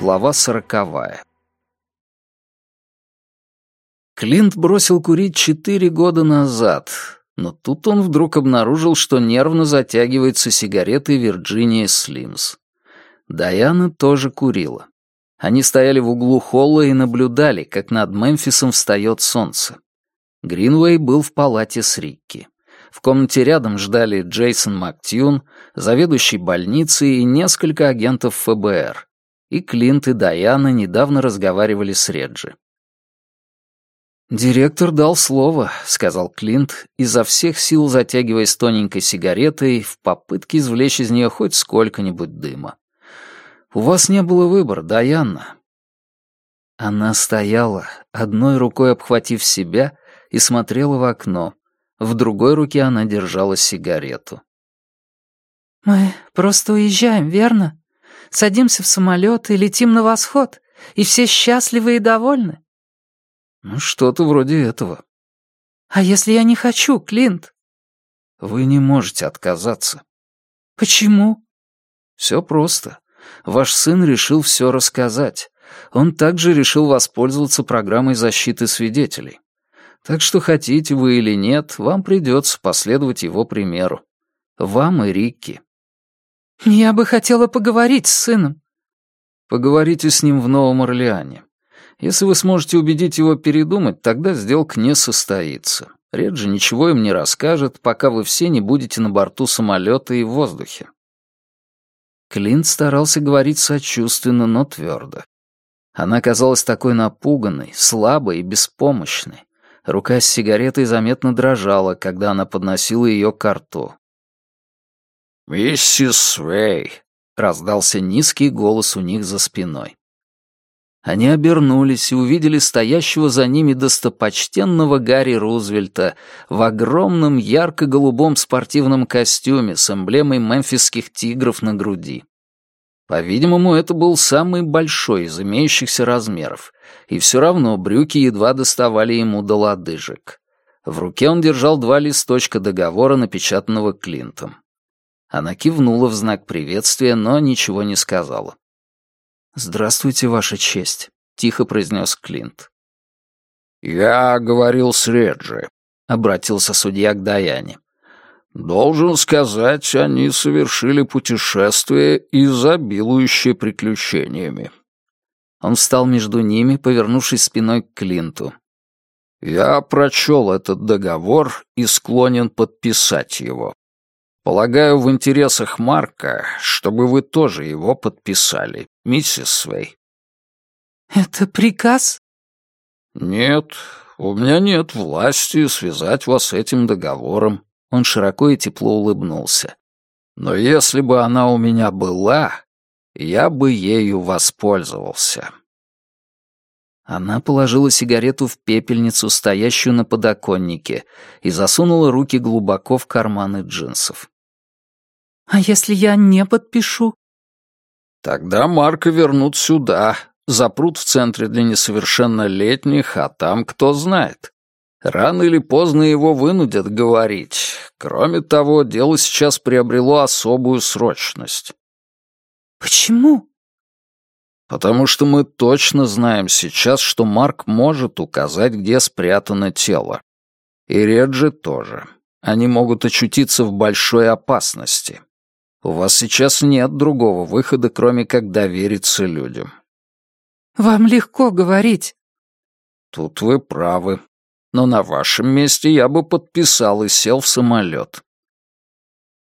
Глава сороковая. Клинт бросил курить четыре года назад, но тут он вдруг обнаружил, что нервно затягивается сигаретой Вирджиния Слимс. Даяна тоже курила. Они стояли в углу холла и наблюдали, как над Мемфисом встает солнце. Гринвей был в палате с Рикки. В комнате рядом ждали Джейсон Мактьюн, заведующий больницей и несколько агентов ФБР. И Клинт и Даяна недавно разговаривали с Реджи. «Директор дал слово», — сказал Клинт, изо всех сил затягиваясь тоненькой сигаретой в попытке извлечь из нее хоть сколько-нибудь дыма. «У вас не было выбора, Даяна». Она стояла, одной рукой обхватив себя, и смотрела в окно. В другой руке она держала сигарету. «Мы просто уезжаем, верно? Садимся в самолет и летим на восход, и все счастливы и довольны?» Ну, что-то вроде этого. А если я не хочу, Клинт? Вы не можете отказаться. Почему? Все просто. Ваш сын решил все рассказать. Он также решил воспользоваться программой защиты свидетелей. Так что хотите вы или нет, вам придется последовать его примеру. Вам и Рикки. Я бы хотела поговорить с сыном. Поговорите с ним в Новом Орлеане. Если вы сможете убедить его передумать, тогда сделка не состоится. Реджи ничего им не расскажет, пока вы все не будете на борту самолета и в воздухе. Клинт старался говорить сочувственно, но твердо. Она казалась такой напуганной, слабой и беспомощной. Рука с сигаретой заметно дрожала, когда она подносила ее к рту. «Миссис Свей!» — раздался низкий голос у них за спиной. Они обернулись и увидели стоящего за ними достопочтенного Гарри Рузвельта в огромном ярко-голубом спортивном костюме с эмблемой мемфисских тигров на груди. По-видимому, это был самый большой из имеющихся размеров, и все равно брюки едва доставали ему до лодыжек. В руке он держал два листочка договора, напечатанного Клинтом. Она кивнула в знак приветствия, но ничего не сказала. «Здравствуйте, Ваша честь», — тихо произнес Клинт. «Я говорил с Реджи», — обратился судья к Даяне. «Должен сказать, они совершили путешествие, изобилующее приключениями». Он встал между ними, повернувшись спиной к Клинту. «Я прочел этот договор и склонен подписать его. Полагаю, в интересах Марка, чтобы вы тоже его подписали, миссис Свей. Это приказ? Нет, у меня нет власти связать вас с этим договором. Он широко и тепло улыбнулся. Но если бы она у меня была, я бы ею воспользовался. Она положила сигарету в пепельницу, стоящую на подоконнике, и засунула руки глубоко в карманы джинсов. «А если я не подпишу?» «Тогда Марка вернут сюда, запрут в центре для несовершеннолетних, а там кто знает. Рано или поздно его вынудят говорить. Кроме того, дело сейчас приобрело особую срочность». «Почему?» Потому что мы точно знаем сейчас, что Марк может указать, где спрятано тело. И Реджи тоже. Они могут очутиться в большой опасности. У вас сейчас нет другого выхода, кроме как довериться людям. Вам легко говорить. Тут вы правы. Но на вашем месте я бы подписал и сел в самолет.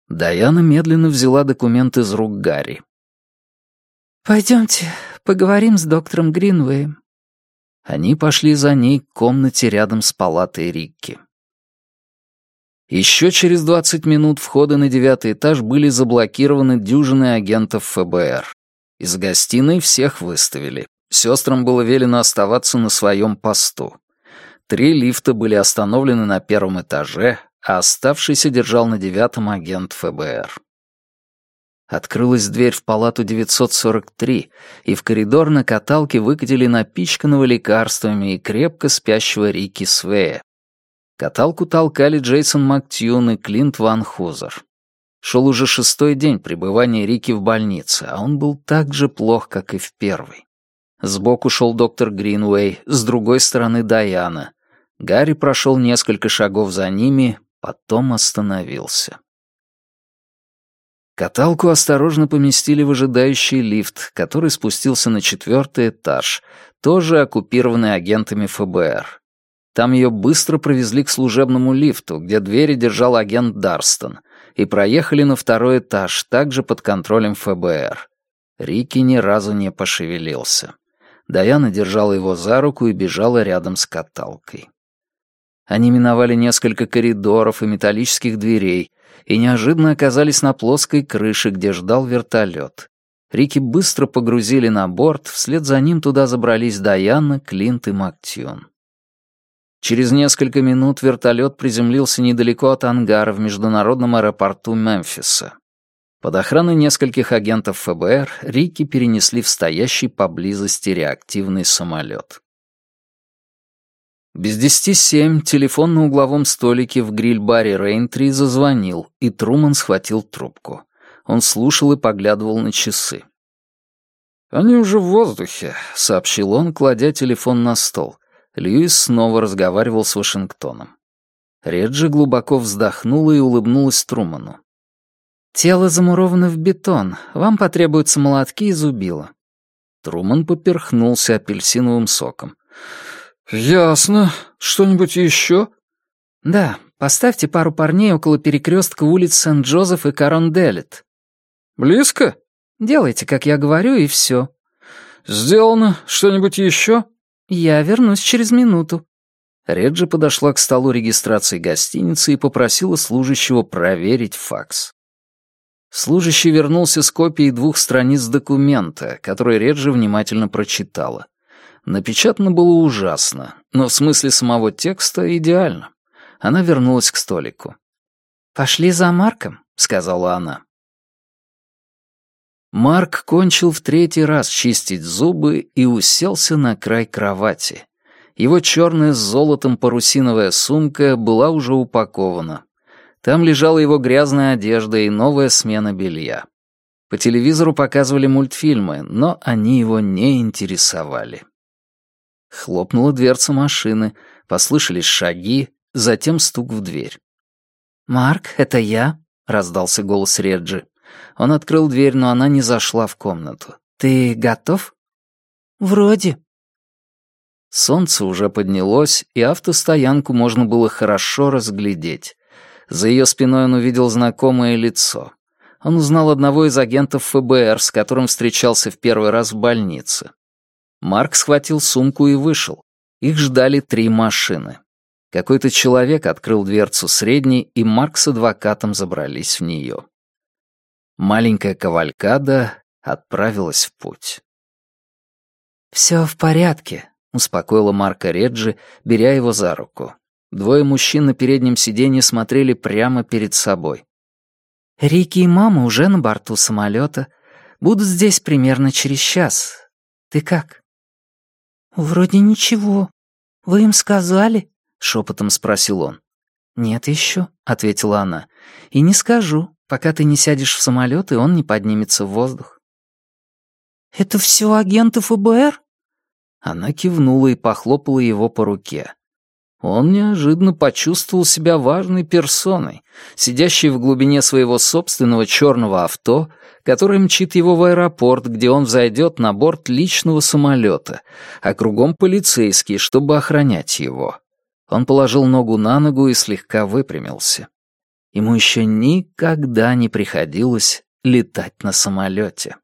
Даяна медленно взяла документ из рук Гарри. «Пойдемте, поговорим с доктором Гринвеем». Они пошли за ней к комнате рядом с палатой Рикки. Еще через 20 минут входы на девятый этаж были заблокированы дюжиной агентов ФБР. Из гостиной всех выставили. Сестрам было велено оставаться на своем посту. Три лифта были остановлены на первом этаже, а оставшийся держал на девятом агент ФБР. Открылась дверь в палату 943, и в коридор на каталке выкатили напичканного лекарствами и крепко спящего Рики Свея. Каталку толкали Джейсон Мактьюн и Клинт Ван Хузер. Шел уже шестой день пребывания Рики в больнице, а он был так же плох, как и в первый. Сбоку шел доктор Гринвей, с другой стороны Даяна. Гарри прошел несколько шагов за ними, потом остановился. Каталку осторожно поместили в ожидающий лифт, который спустился на четвертый этаж, тоже оккупированный агентами ФБР. Там ее быстро провезли к служебному лифту, где двери держал агент Дарстон — и проехали на второй этаж, также под контролем ФБР. Рики ни разу не пошевелился. Даяна держала его за руку и бежала рядом с каталкой. Они миновали несколько коридоров и металлических дверей и неожиданно оказались на плоской крыше, где ждал вертолет. Рики быстро погрузили на борт, вслед за ним туда забрались Даяна, Клинт и Мактьон. Через несколько минут вертолет приземлился недалеко от ангара в международном аэропорту Мемфиса. Под охраной нескольких агентов ФБР Рики перенесли в стоящий поблизости реактивный самолет. Без десяти семь телефон на угловом столике в гриль-баре Рейнтри зазвонил, и Труман схватил трубку. Он слушал и поглядывал на часы. «Они уже в воздухе», — сообщил он, кладя телефон на стол. Льюис снова разговаривал с Вашингтоном. Реджи глубоко вздохнула и улыбнулась Труману. «Тело замуровано в бетон. Вам потребуются молотки и зубила». Труман поперхнулся апельсиновым соком. «Ясно. Что-нибудь еще?» «Да, поставьте пару парней около перекрестка улиц Сент-Джозеф и Каронделет». «Близко?» «Делайте, как я говорю, и все». «Сделано. Что-нибудь еще?» «Я вернусь через минуту». Реджи подошла к столу регистрации гостиницы и попросила служащего проверить факс. Служащий вернулся с копией двух страниц документа, который Реджи внимательно прочитала. Напечатано было ужасно, но в смысле самого текста идеально. Она вернулась к столику. «Пошли за Марком», — сказала она. Марк кончил в третий раз чистить зубы и уселся на край кровати. Его черная с золотом парусиновая сумка была уже упакована. Там лежала его грязная одежда и новая смена белья. По телевизору показывали мультфильмы, но они его не интересовали. Хлопнула дверца машины, послышались шаги, затем стук в дверь. «Марк, это я», — раздался голос Реджи. Он открыл дверь, но она не зашла в комнату. «Ты готов?» «Вроде». Солнце уже поднялось, и автостоянку можно было хорошо разглядеть. За ее спиной он увидел знакомое лицо. Он узнал одного из агентов ФБР, с которым встречался в первый раз в больнице. Марк схватил сумку и вышел. Их ждали три машины. Какой-то человек открыл дверцу средней, и Марк с адвокатом забрались в нее. Маленькая кавалькада отправилась в путь. «Все в порядке», — успокоила Марка Реджи, беря его за руку. Двое мужчин на переднем сиденье смотрели прямо перед собой. «Рики и мама уже на борту самолета. Будут здесь примерно через час. Ты как?» «Вроде ничего. Вы им сказали?» — шепотом спросил он. «Нет еще», — ответила она. «И не скажу пока ты не сядешь в самолет, и он не поднимется в воздух. «Это все агенты ФБР?» Она кивнула и похлопала его по руке. Он неожиданно почувствовал себя важной персоной, сидящей в глубине своего собственного черного авто, которое мчит его в аэропорт, где он взойдет на борт личного самолета, а кругом полицейские, чтобы охранять его. Он положил ногу на ногу и слегка выпрямился. Ему еще никогда не приходилось летать на самолете.